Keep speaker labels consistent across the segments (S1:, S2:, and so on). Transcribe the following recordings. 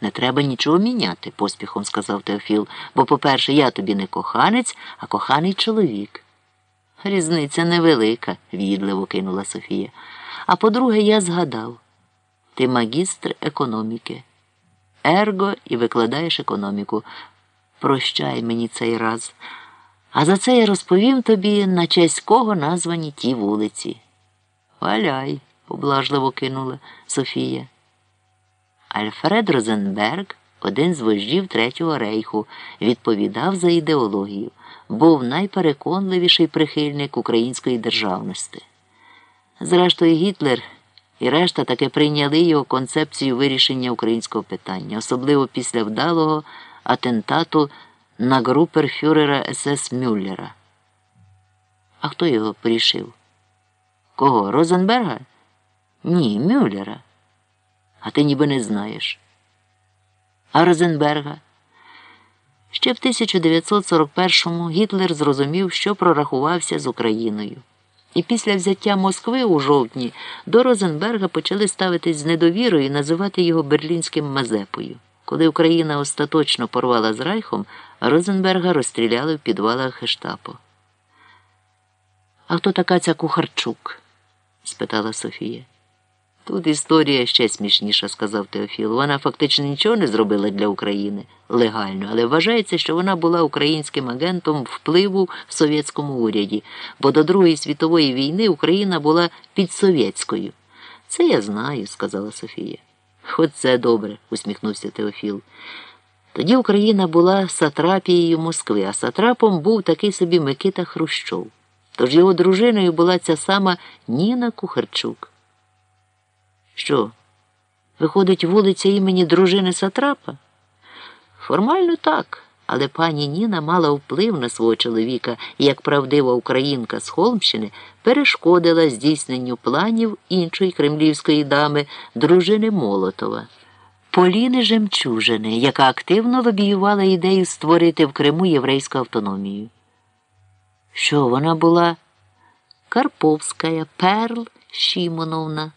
S1: Не треба нічого міняти, поспіхом сказав Теофіл, бо, по-перше, я тобі не коханець, а коханий чоловік. Різниця невелика, в'їдливо кинула Софія. А по-друге, я згадав ти магістр економіки. Ерго і викладаєш економіку. Прощай мені цей раз. А за це я розповім тобі, на честь кого названі ті вулиці. Валяй, поблажливо кинула Софія. Альфред Розенберг, один з вождів Третього рейху, відповідав за ідеологію, був найпереконливіший прихильник української державності. Зрештою, Гітлер і решта таки прийняли його концепцію вирішення українського питання, особливо після вдалого атентату на груперфюрера СС Мюллера. А хто його порішив? Кого? Розенберга? Ні, Мюллера. А ти ніби не знаєш. А Розенберга? Ще в 1941-му Гітлер зрозумів, що прорахувався з Україною. І після взяття Москви у жовтні до Розенберга почали ставитись з недовірою і називати його берлінським Мазепою. Коли Україна остаточно порвала з Райхом, Розенберга розстріляли в підвалах Гештапо. А хто така ця Кухарчук? спитала Софія. Тут історія ще смішніша, сказав Теофіл. Вона фактично нічого не зробила для України легально, але вважається, що вона була українським агентом впливу в совєтському уряді, бо до Другої світової війни Україна була підсовєтською. Це я знаю, сказала Софія. Хоч це добре, усміхнувся Теофіл. Тоді Україна була сатрапією Москви, а сатрапом був такий собі Микита Хрущов. Тож його дружиною була ця сама Ніна Кухарчук. Що? Виходить, вулиця імені дружини Сатрапа? Формально так, але пані Ніна мала вплив на свого чоловіка і, як правдива українка з Холмщини, перешкодила здійсненню планів іншої кремлівської дами, дружини Молотова. Поліни Жемчужини, яка активно лобіювала ідею створити в Криму єврейську автономію. Що вона була? Карповська, Перл Шімоновна.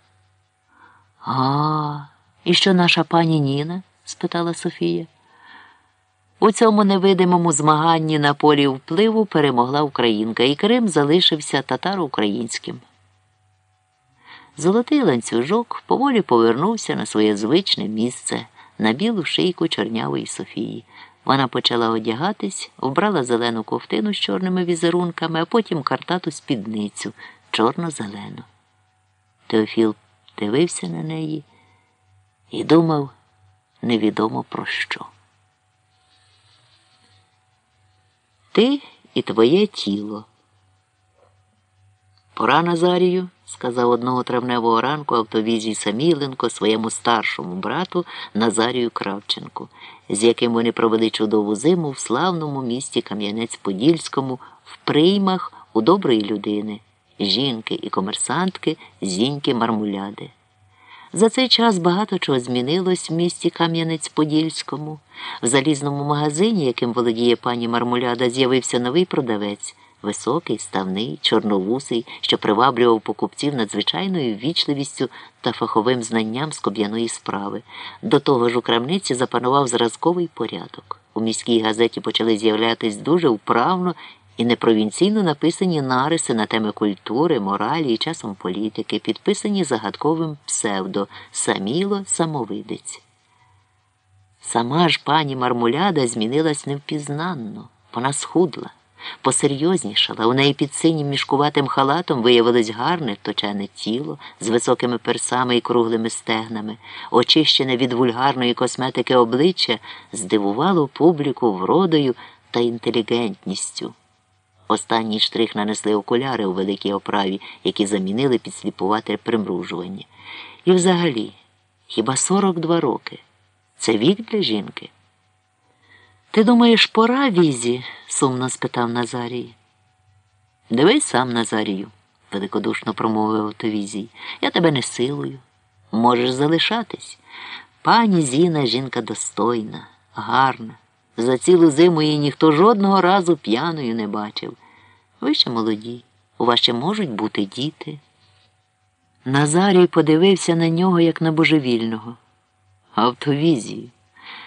S1: А, і що наша пані Ніна? спитала Софія. У цьому невидимому змаганні на полі впливу перемогла Українка, і Крим залишився татаро-українським. Золотий ланцюжок поволі повернувся на своє звичне місце на білу шийку чорнявої Софії. Вона почала одягатись, вбрала зелену ковтину з чорними візерунками, а потім картату спідницю чорно-зелену. Теофіл дивився на неї і думав невідомо про що. Ти і твоє тіло. Пора Назарію, сказав одного травневого ранку автовізій Саміленко своєму старшому брату Назарію Кравченку, з яким вони провели чудову зиму в славному місті Кам'янець-Подільському, в приймах у доброї людини, жінки і комерсантки зіньки Мармуляди. За цей час багато чого змінилось в місті Кам'янець-Подільському. В залізному магазині, яким володіє пані Мармуляда, з'явився новий продавець. Високий, ставний, чорновусий, що приваблював покупців надзвичайною ввічливістю та фаховим знанням скоб'яної справи. До того ж у крамниці запанував зразковий порядок. У міській газеті почали з'являтись дуже вправно і непровінційно написані нариси на теми культури, моралі і часом політики, підписані загадковим псевдо Саміло Самовидець. Сама ж пані Мармуляда змінилась невпізнанно, вона схудла посерйознішала. У неї під синім мішкуватим халатом виявилось гарне точене тіло з високими персами і круглими стегнами, очищене від вульгарної косметики обличчя, здивувало публіку вродою та інтелігентністю. Останній штрих нанесли окуляри у великій оправі, які замінили підсліпувати примружування. І взагалі, хіба 42 роки це вік для жінки? Ти думаєш, пора візі? сумно спитав Назарій. Дивись сам, Назарію, великодушно промовив Автовізій. Я тебе не силую. Можеш залишатись. Пані Зіна жінка достойна, гарна. За цілу зиму її ніхто жодного разу п'яною не бачив. Ви ще молоді, у вас ще можуть бути діти. Назарій подивився на нього, як на божевільного. Автовізію.